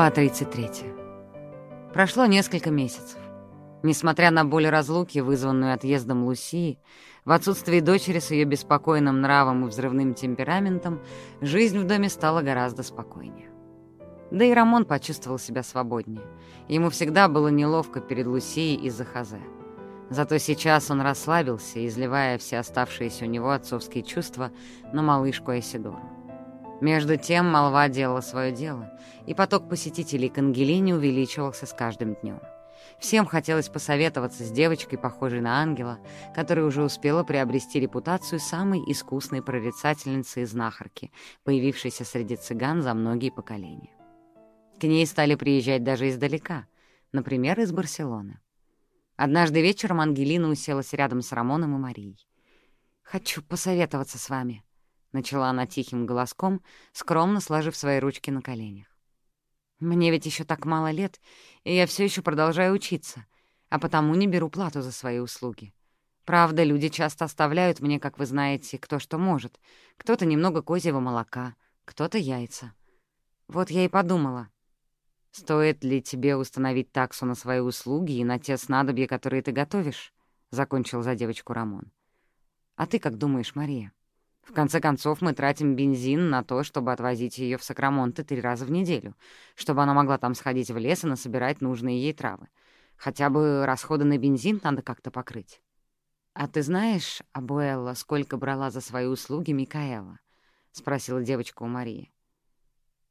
Глава 33. Прошло несколько месяцев. Несмотря на боль разлуки, вызванную отъездом Лусии, в отсутствии дочери с ее беспокойным нравом и взрывным темпераментом, жизнь в доме стала гораздо спокойнее. Да и Рамон почувствовал себя свободнее. Ему всегда было неловко перед Лусией из-за Хазе. Зато сейчас он расслабился, изливая все оставшиеся у него отцовские чувства на малышку Эсидору. Между тем молва делала свое дело, и поток посетителей к Ангелине увеличивался с каждым днем. Всем хотелось посоветоваться с девочкой, похожей на ангела, которая уже успела приобрести репутацию самой искусной прорицательницы и знахарки, появившейся среди цыган за многие поколения. К ней стали приезжать даже издалека, например, из Барселоны. Однажды вечером Ангелина уселась рядом с Рамоном и Марией. «Хочу посоветоваться с вами», — начала она тихим голоском, скромно сложив свои ручки на коленях. «Мне ведь еще так мало лет, и я все еще продолжаю учиться, а потому не беру плату за свои услуги. Правда, люди часто оставляют мне, как вы знаете, кто что может. Кто-то немного козьего молока, кто-то яйца. Вот я и подумала, стоит ли тебе установить таксу на свои услуги и на те снадобья, которые ты готовишь?» — закончил за девочку Рамон. «А ты как думаешь, Мария?» В конце концов, мы тратим бензин на то, чтобы отвозить ее в Сакрамонте три раза в неделю, чтобы она могла там сходить в лес и насобирать нужные ей травы. Хотя бы расходы на бензин надо как-то покрыть. «А ты знаешь, Абуэлла, сколько брала за свои услуги Микаэла?» — спросила девочка у Марии.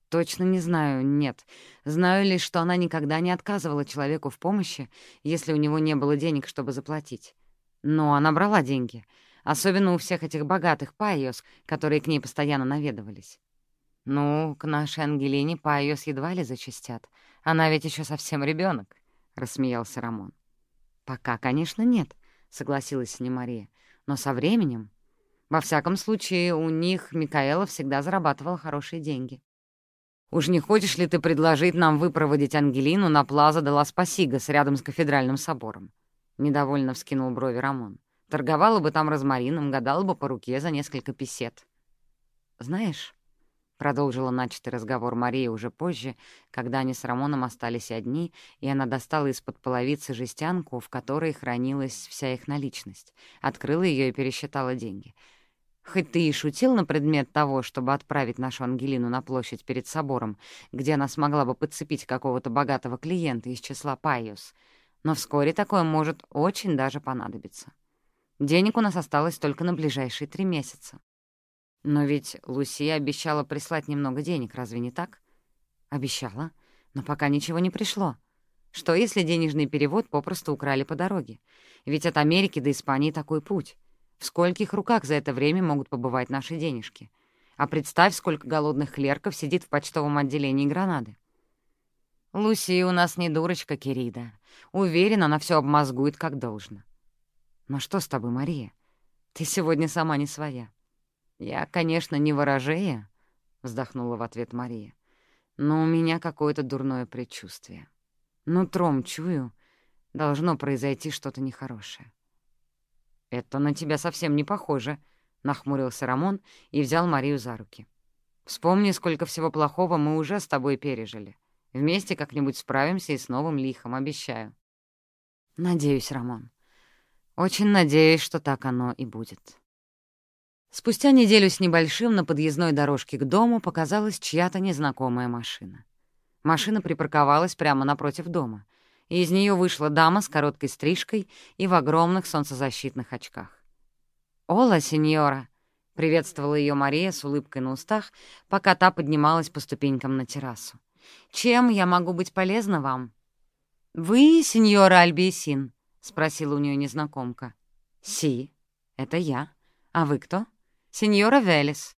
«Точно не знаю, нет. Знаю лишь, что она никогда не отказывала человеку в помощи, если у него не было денег, чтобы заплатить. Но она брала деньги — Особенно у всех этих богатых payos, которые к ней постоянно наведывались. «Ну, к нашей Ангелине payos едва ли зачастят. Она ведь еще совсем ребенок, рассмеялся Рамон. «Пока, конечно, нет», — согласилась с ним Мария. «Но со временем...» Во всяком случае, у них Микаэла всегда зарабатывала хорошие деньги. «Уж не хочешь ли ты предложить нам выпроводить Ангелину на Плаза де лас Пасигас рядом с кафедральным собором?» — недовольно вскинул брови Рамон. Торговала бы там розмарином, гадала бы по руке за несколько песет. «Знаешь», — продолжила начатый разговор Мария уже позже, когда они с Рамоном остались одни, и она достала из-под половицы жестянку, в которой хранилась вся их наличность, открыла ее и пересчитала деньги. «Хоть ты и шутил на предмет того, чтобы отправить нашу Ангелину на площадь перед собором, где она смогла бы подцепить какого-то богатого клиента из числа Пайос, но вскоре такое может очень даже понадобиться». Денег у нас осталось только на ближайшие три месяца. Но ведь Лусия обещала прислать немного денег, разве не так? Обещала, но пока ничего не пришло. Что, если денежный перевод попросту украли по дороге? Ведь от Америки до Испании такой путь. В скольких руках за это время могут побывать наши денежки? А представь, сколько голодных клерков сидит в почтовом отделении Гранады. Лусия у нас не дурочка, Кирида. Уверена, она все обмозгует как должно. «Но что с тобой, Мария? Ты сегодня сама не своя». «Я, конечно, не ворожея», — вздохнула в ответ Мария. «Но у меня какое-то дурное предчувствие. Нутром чую, должно произойти что-то нехорошее». «Это на тебя совсем не похоже», — нахмурился Рамон и взял Марию за руки. «Вспомни, сколько всего плохого мы уже с тобой пережили. Вместе как-нибудь справимся и с новым лихом, обещаю». «Надеюсь, Рамон. Очень надеюсь, что так оно и будет. Спустя неделю с небольшим на подъездной дорожке к дому показалась чья-то незнакомая машина. Машина припарковалась прямо напротив дома, и из нее вышла дама с короткой стрижкой и в огромных солнцезащитных очках. «Ола, сеньора!» — приветствовала ее Мария с улыбкой на устах, пока та поднималась по ступенькам на террасу. «Чем я могу быть полезна вам?» «Вы, сеньора Альбиесин?» — спросила у нее незнакомка. «Си, это я. А вы кто?» «Сеньора Велес».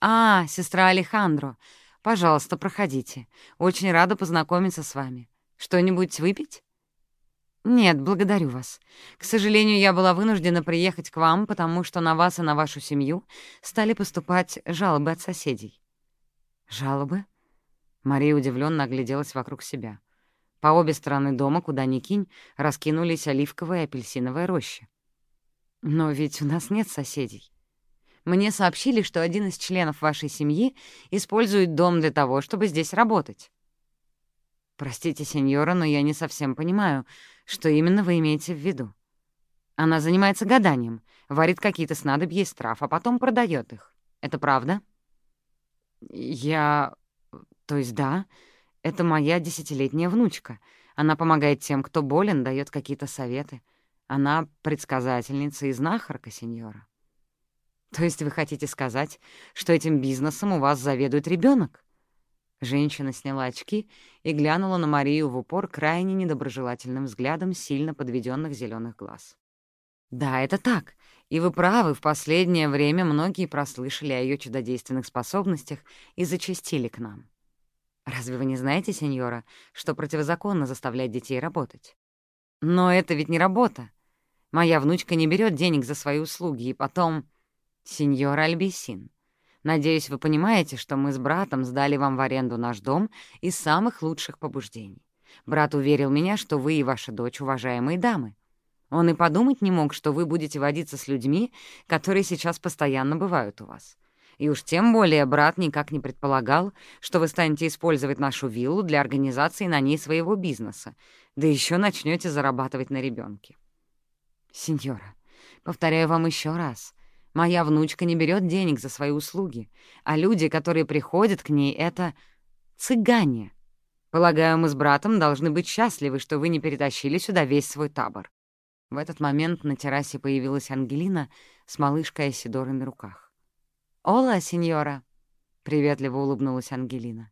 «А, сестра Алехандро. Пожалуйста, проходите. Очень рада познакомиться с вами. Что-нибудь выпить?» «Нет, благодарю вас. К сожалению, я была вынуждена приехать к вам, потому что на вас и на вашу семью стали поступать жалобы от соседей». «Жалобы?» Мария удивленно огляделась вокруг себя. По обе стороны дома, куда ни кинь, раскинулись оливковые и апельсиновые рощи. Но ведь у нас нет соседей. Мне сообщили, что один из членов вашей семьи использует дом для того, чтобы здесь работать. «Простите, сеньора, но я не совсем понимаю, что именно вы имеете в виду. Она занимается гаданием, варит какие-то снадобья из трав, а потом продает их. Это правда?» «Я... То есть да, это моя десятилетняя внучка. Она помогает тем, кто болен, дает какие-то советы. Она предсказательница и знахарка, сеньора». «То есть вы хотите сказать, что этим бизнесом у вас заведует ребенок? Женщина сняла очки и глянула на Марию в упор крайне недоброжелательным взглядом сильно подведенных зеленых глаз. «Да, это так. И вы правы, в последнее время многие прослышали о ее чудодейственных способностях и зачастили к нам. Разве вы не знаете, сеньора, что противозаконно заставлять детей работать? Но это ведь не работа. Моя внучка не берет денег за свои услуги, и потом... Сеньора Альбисин, надеюсь, вы понимаете, что мы с братом сдали вам в аренду наш дом из самых лучших побуждений. Брат уверил меня, что вы и ваша дочь уважаемые дамы. Он и подумать не мог, что вы будете водиться с людьми, которые сейчас постоянно бывают у вас. И уж тем более брат никак не предполагал, что вы станете использовать нашу виллу для организации на ней своего бизнеса, да еще начнете зарабатывать на ребенке. Сеньора, повторяю вам еще раз, моя внучка не берет денег за свои услуги, а люди, которые приходят к ней, — это цыгане. Полагаю, мы с братом должны быть счастливы, что вы не перетащили сюда весь свой табор. В этот момент на террасе появилась Ангелина с малышкой Асидорой на руках. «Ола, сеньора!» — приветливо улыбнулась Ангелина.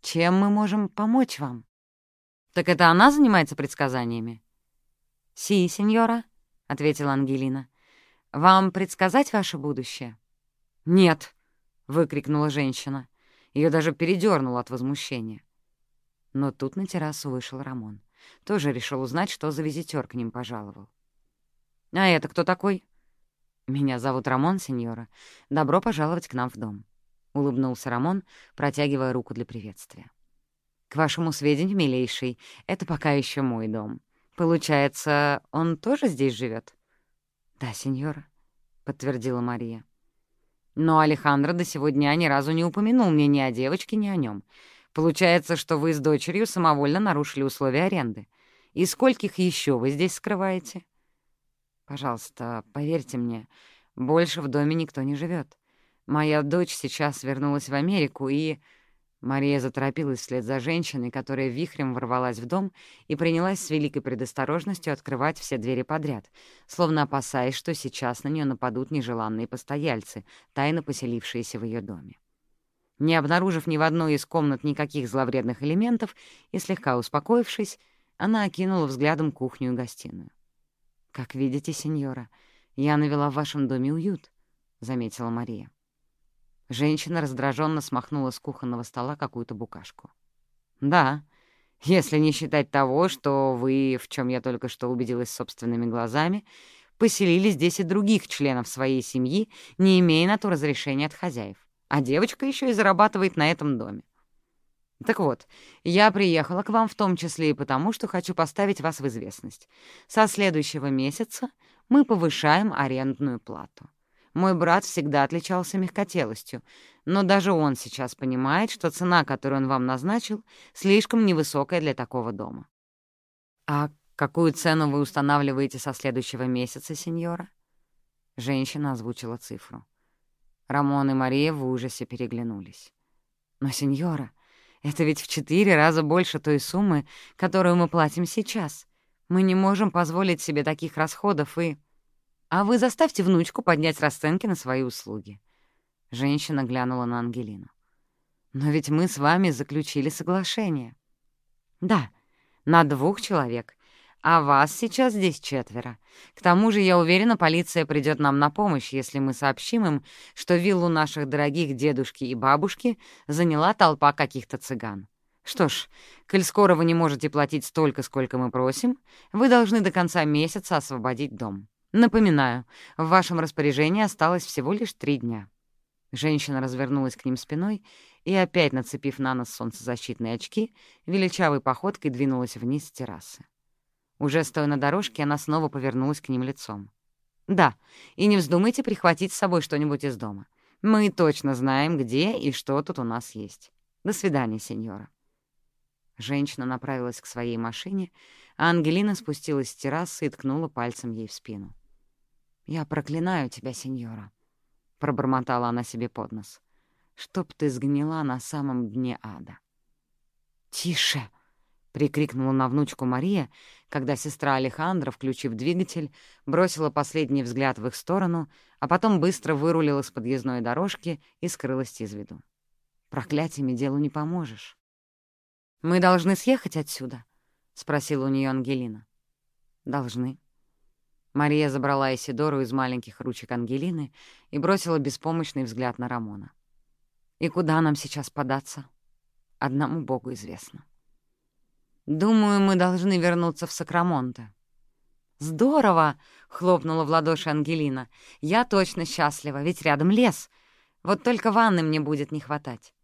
«Чем мы можем помочь вам?» «Так это она занимается предсказаниями?» «Си, сеньора», — ответила Ангелина. «Вам предсказать ваше будущее?» «Нет», — выкрикнула женщина. Ее даже передернуло от возмущения. Но тут на террасу вышел Рамон. Тоже решил узнать, что за визитер к ним пожаловал. «А это кто такой?» «Меня зовут Рамон, сеньора. Добро пожаловать к нам в дом», — улыбнулся Рамон, протягивая руку для приветствия. «К вашему сведению, милейший, это пока еще мой дом. Получается, он тоже здесь живет? «Да, сеньора», — подтвердила Мария. «Но Алехандро до сегодня ни разу не упомянул мне ни о девочке, ни о нем. Получается, что вы с дочерью самовольно нарушили условия аренды. И скольких еще вы здесь скрываете? Пожалуйста, поверьте мне, больше в доме никто не живет. Моя дочь сейчас вернулась в Америку, и... Мария заторопилась вслед за женщиной, которая вихрем ворвалась в дом и принялась с великой предосторожностью открывать все двери подряд, словно опасаясь, что сейчас на нее нападут нежеланные постояльцы, тайно поселившиеся в ее доме. Не обнаружив ни в одной из комнат никаких зловредных элементов и слегка успокоившись, она окинула взглядом кухню и гостиную. «Как видите, сеньора, я навела в вашем доме уют», — заметила Мария. Женщина раздраженно смахнула с кухонного стола какую-то букашку. «Да, если не считать того, что вы, в чем я только что убедилась собственными глазами, поселили здесь и других членов своей семьи, не имея на то разрешения от хозяев а девочка еще и зарабатывает на этом доме. Так вот, я приехала к вам в том числе и потому, что хочу поставить вас в известность. Со следующего месяца мы повышаем арендную плату. Мой брат всегда отличался мягкотелостью, но даже он сейчас понимает, что цена, которую он вам назначил, слишком невысокая для такого дома. А какую цену вы устанавливаете со следующего месяца, сеньора? Женщина озвучила цифру. Рамон и Мария в ужасе переглянулись. «Но, сеньора, это ведь в четыре раза больше той суммы, которую мы платим сейчас. Мы не можем позволить себе таких расходов и...» «А вы заставьте внучку поднять расценки на свои услуги». Женщина глянула на Ангелину. «Но ведь мы с вами заключили соглашение». «Да, на двух человек, а вас сейчас здесь четверо. К тому же, я уверена, полиция придет нам на помощь, если мы сообщим им, что виллу наших дорогих дедушки и бабушки заняла толпа каких-то цыган. Что ж, коль скоро вы не можете платить столько, сколько мы просим, вы должны до конца месяца освободить дом. Напоминаю, в вашем распоряжении осталось всего лишь три дня». Женщина развернулась к ним спиной и, опять нацепив на нос солнцезащитные очки, величавой походкой двинулась вниз с террасы. Уже стоя на дорожке, она снова повернулась к ним лицом. «Да, и не вздумайте прихватить с собой что-нибудь из дома. Мы точно знаем, где и что тут у нас есть. До свидания, сеньора». Женщина направилась к своей машине, а Ангелина спустилась с террасы и ткнула пальцем ей в спину. «Я проклинаю тебя, сеньора», — пробормотала она себе под нос, — «чтоб ты сгнила на самом дне ада». «Тише!» — прикрикнула на внучку Мария, когда сестра Алехандра, включив двигатель, бросила последний взгляд в их сторону, а потом быстро вырулила с подъездной дорожки и скрылась из виду. «Проклятиями делу не поможешь». «Мы должны съехать отсюда?» — спросила у нее Ангелина. «Должны». Мария забрала Исидору из маленьких ручек Ангелины и бросила беспомощный взгляд на Рамона. «И куда нам сейчас податься?» «Одному Богу известно». «Думаю, мы должны вернуться в Сакрамонте». «Здорово!» — хлопнула в ладоши Ангелина. «Я точно счастлива, ведь рядом лес. Вот только ванны мне будет не хватать».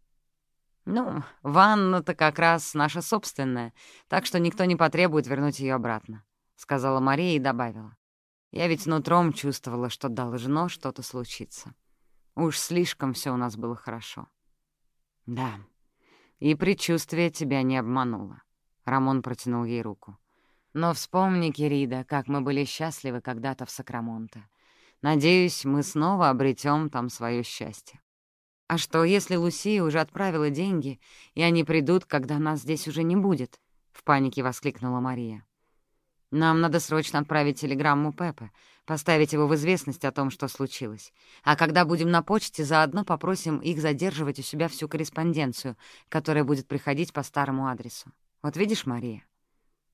«Ну, ванна-то как раз наша собственная, так что никто не потребует вернуть ее обратно», — сказала Мария и добавила. «Я ведь нутром чувствовала, что должно что-то случиться. Уж слишком все у нас было хорошо». «Да, и предчувствие тебя не обмануло. Рамон протянул ей руку. «Но вспомни, Кирида, как мы были счастливы когда-то в Сакрамонте. Надеюсь, мы снова обретем там свое счастье. А что, если Лусия уже отправила деньги, и они придут, когда нас здесь уже не будет?» — в панике воскликнула Мария. «Нам надо срочно отправить телеграмму Пепе, поставить его в известность о том, что случилось. А когда будем на почте, заодно попросим их задерживать у себя всю корреспонденцию, которая будет приходить по старому адресу. Вот видишь, Мария?»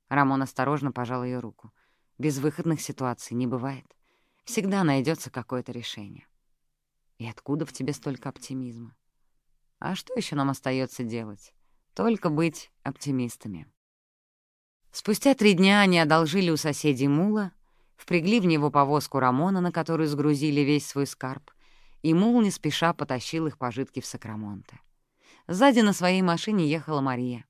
Рамон осторожно пожал ее руку. «Безвыходных ситуаций не бывает. Всегда найдется какое-то решение. И откуда в тебе столько оптимизма? А что еще нам остается делать? Только быть оптимистами». Спустя три дня они одолжили у соседей мула, впрягли в него повозку Рамона, на которую сгрузили весь свой скарб, и мул не спеша потащил их пожитки в Сакрамонте. Сзади на своей машине ехала Мария.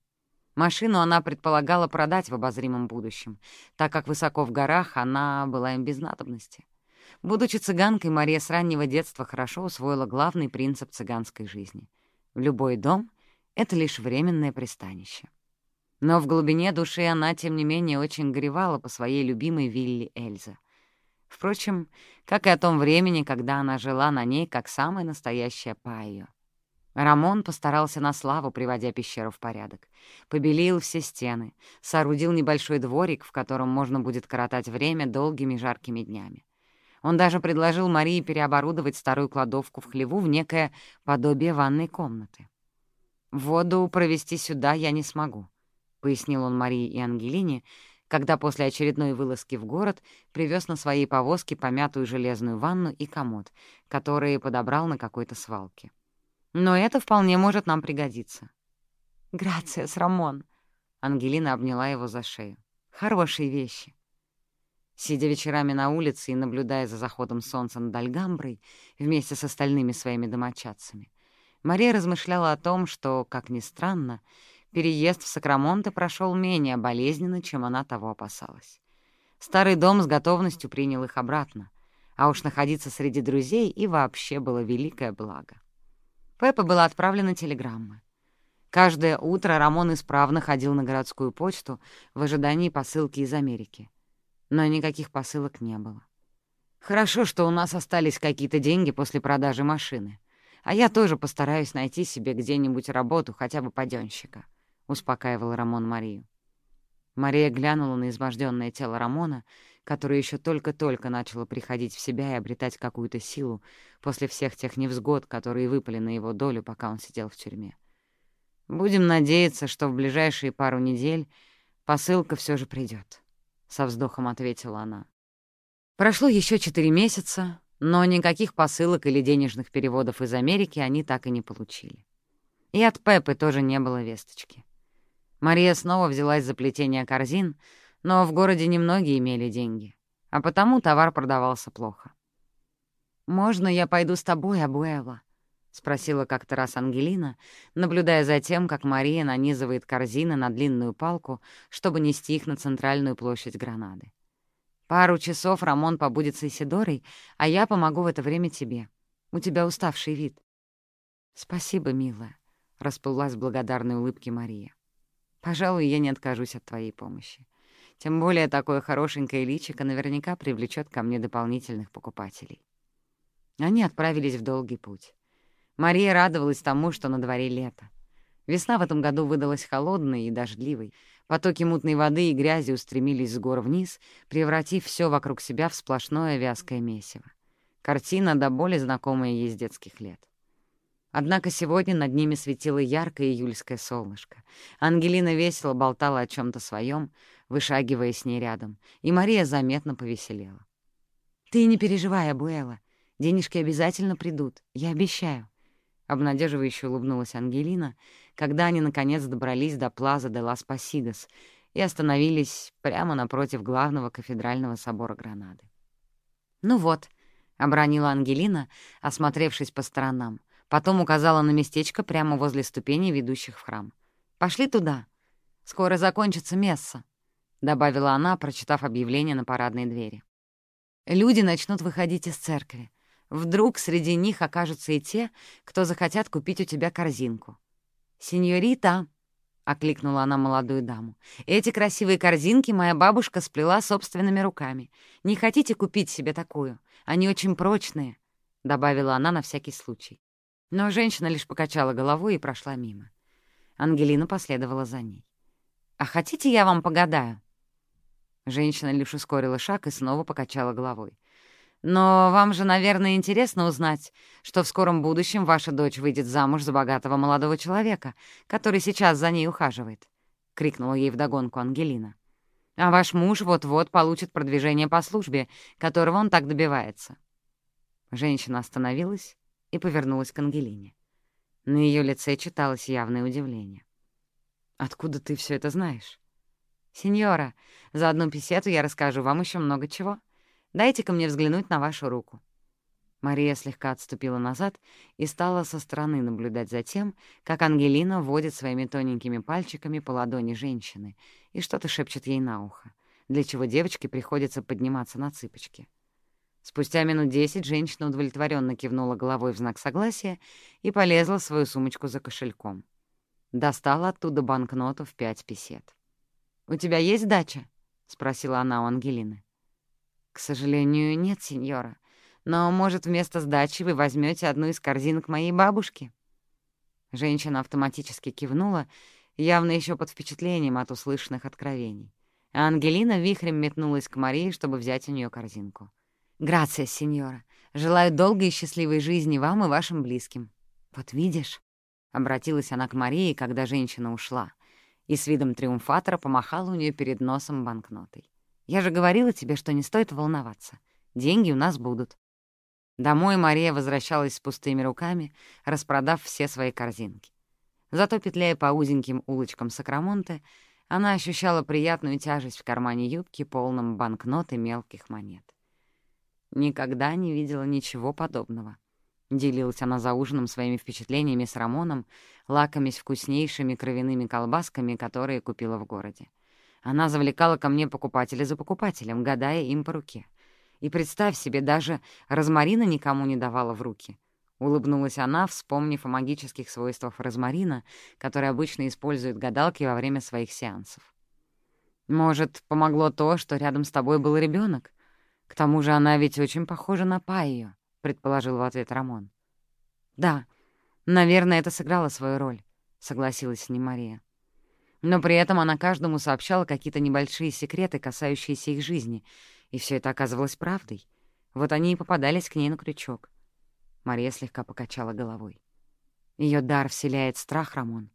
Машину она предполагала продать в обозримом будущем, так как высоко в горах она была им без надобности. Будучи цыганкой, Мария с раннего детства хорошо усвоила главный принцип цыганской жизни. Любой дом — это лишь временное пристанище. Но в глубине души она, тем не менее, очень горевала по своей любимой вилле Эльза. Впрочем, как и о том времени, когда она жила на ней как самая настоящая Пайо. Рамон постарался на славу, приводя пещеру в порядок. Побелил все стены, соорудил небольшой дворик, в котором можно будет коротать время долгими жаркими днями. Он даже предложил Марии переоборудовать старую кладовку в хлеву в некое подобие ванной комнаты. «Воду провести сюда я не смогу», — пояснил он Марии и Ангелине, когда после очередной вылазки в город привез на своей повозке помятую железную ванну и комод, которые подобрал на какой-то свалке. Но это вполне может нам пригодиться». «Грациас, Рамон!» Ангелина обняла его за шею. «Хорошие вещи». Сидя вечерами на улице и наблюдая за заходом солнца над Альгамброй вместе с остальными своими домочадцами, Мария размышляла о том, что, как ни странно, переезд в Сакрамонте прошел менее болезненно, чем она того опасалась. Старый дом с готовностью принял их обратно, а уж находиться среди друзей и вообще было великое благо. Пеппа была отправлена телеграмма. Каждое утро Рамон исправно ходил на городскую почту в ожидании посылки из Америки. Но никаких посылок не было. «Хорошо, что у нас остались какие-то деньги после продажи машины. А я тоже постараюсь найти себе где-нибудь работу, хотя бы паденщика», — успокаивал Рамон Марию. Мария глянула на изможденное тело Рамона которое еще только-только начало приходить в себя и обретать какую-то силу после всех тех невзгод, которые выпали на его долю, пока он сидел в тюрьме. Будем надеяться, что в ближайшие пару недель посылка все же придет, со вздохом ответила она. Прошло еще четыре месяца, но никаких посылок или денежных переводов из Америки они так и не получили. И от Пеппы тоже не было весточки. Мария снова взялась за плетение корзин — но в городе немногие имели деньги, а потому товар продавался плохо. «Можно я пойду с тобой, Абуэла?» — спросила как-то раз Ангелина, наблюдая за тем, как Мария нанизывает корзины на длинную палку, чтобы нести их на центральную площадь Гранады. «Пару часов Рамон побудет с Исидорой, а я помогу в это время тебе. У тебя уставший вид». «Спасибо, милая», — расплылась в благодарной улыбке Мария. Пожалуй, я не откажусь от твоей помощи. Тем более такое хорошенькое личико наверняка привлечет ко мне дополнительных покупателей. Они отправились в долгий путь. Мария радовалась тому, что на дворе лето. Весна в этом году выдалась холодной и дождливой. Потоки мутной воды и грязи устремились с гор вниз, превратив все вокруг себя в сплошное вязкое месиво. Картина до боли знакомая ей с детских лет. Однако сегодня над ними светило яркое июльское солнышко. Ангелина весело болтала о чем то своем, вышагивая с ней рядом, и Мария заметно повеселела. «Ты не переживай, Абуэла. Денежки обязательно придут, я обещаю». Обнадеживающе улыбнулась Ангелина, когда они, наконец, добрались до Плаза де лас Пасигас и остановились прямо напротив главного кафедрального собора Гранады. «Ну вот», — обронила Ангелина, осмотревшись по сторонам, потом указала на местечко прямо возле ступеней, ведущих в храм. «Пошли туда. Скоро закончится месса», — добавила она, прочитав объявление на парадной двери. «Люди начнут выходить из церкви. Вдруг среди них окажутся и те, кто захотят купить у тебя корзинку. «Сеньорита!» — окликнула она молодую даму. «Эти красивые корзинки моя бабушка сплела собственными руками. Не хотите купить себе такую? Они очень прочные», — добавила она на всякий случай. Но женщина лишь покачала головой и прошла мимо. Ангелина последовала за ней. «А хотите, я вам погадаю?» Женщина лишь ускорила шаг и снова покачала головой. Но вам же, наверное, интересно узнать, что в скором будущем ваша дочь выйдет замуж за богатого молодого человека, который сейчас за ней ухаживает», — крикнула ей вдогонку Ангелина. «А ваш муж вот-вот получит продвижение по службе, которого он так добивается». Женщина остановилась и повернулась к Ангелине. На ее лице читалось явное удивление. «Откуда ты все это знаешь?» «Сеньора, за одну писету я расскажу вам еще много чего», Дайте-ка мне взглянуть на вашу руку». Мария слегка отступила назад и стала со стороны наблюдать за тем, как Ангелина водит своими тоненькими пальчиками по ладони женщины и что-то шепчет ей на ухо, для чего девочке приходится подниматься на цыпочки. Спустя минут десять женщина удовлетворенно кивнула головой в знак согласия и полезла в свою сумочку за кошельком. Достала оттуда банкноту в пять песет. «У тебя есть дача?» — спросила она у Ангелины. «К сожалению, нет, сеньора. Но, может, вместо сдачи вы возьмете одну из корзинок моей бабушки?» Женщина автоматически кивнула, явно еще под впечатлением от услышанных откровений. А Ангелина вихрем метнулась к Марии, чтобы взять у нее корзинку. «Грация, сеньора. Желаю долгой и счастливой жизни вам и вашим близким. Вот видишь?» — обратилась она к Марии, когда женщина ушла, и с видом триумфатора помахала у нее перед носом банкнотой. Я же говорила тебе, что не стоит волноваться. Деньги у нас будут». Домой Мария возвращалась с пустыми руками, распродав все свои корзинки. Зато, петляя по узеньким улочкам Сакрамонте, она ощущала приятную тяжесть в кармане юбки, полном банкнот и мелких монет. Никогда не видела ничего подобного. Делилась она за ужином своими впечатлениями с Рамоном, лакомясь вкуснейшими кровяными колбасками, которые купила в городе. Она завлекала ко мне покупателя за покупателем, гадая им по руке. И представь себе, даже розмарина никому не давала в руки. Улыбнулась она, вспомнив о магических свойствах розмарина, которые обычно используют гадалки во время своих сеансов. «Может, помогло то, что рядом с тобой был ребенок? К тому же она ведь очень похожа на Пайю», — предположил в ответ Рамон. «Да, наверное, это сыграло свою роль», — согласилась с ним Мария. Но при этом она каждому сообщала какие-то небольшие секреты, касающиеся их жизни, и все это оказывалось правдой. Вот они и попадались к ней на крючок. Мария слегка покачала головой. Ее дар вселяет страх, Рамон.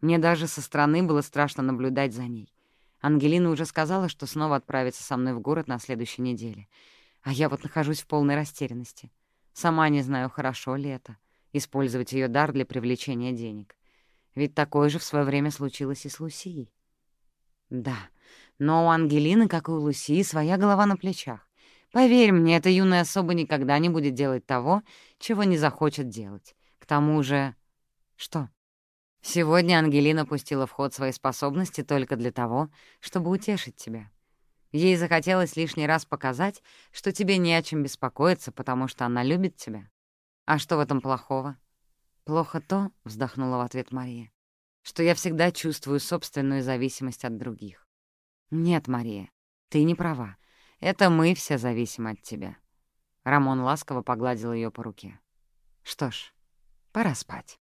Мне даже со стороны было страшно наблюдать за ней. Ангелина уже сказала, что снова отправится со мной в город на следующей неделе. А я вот нахожусь в полной растерянности. Сама не знаю, хорошо ли это — использовать ее дар для привлечения денег. Ведь такое же в свое время случилось и с Лусией. Да, но у Ангелины, как и у Лусии, своя голова на плечах. Поверь мне, эта юная особа никогда не будет делать того, чего не захочет делать. К тому же... Что? Сегодня Ангелина пустила в ход свои способности только для того, чтобы утешить тебя. Ей захотелось лишний раз показать, что тебе не о чем беспокоиться, потому что она любит тебя. А что в этом плохого? «Плохо то», — вздохнула в ответ Мария, что я всегда чувствую собственную зависимость от других. Нет, Мария, ты не права. Это мы все зависим от тебя. Рамон ласково погладил ее по руке. Что ж, пора спать.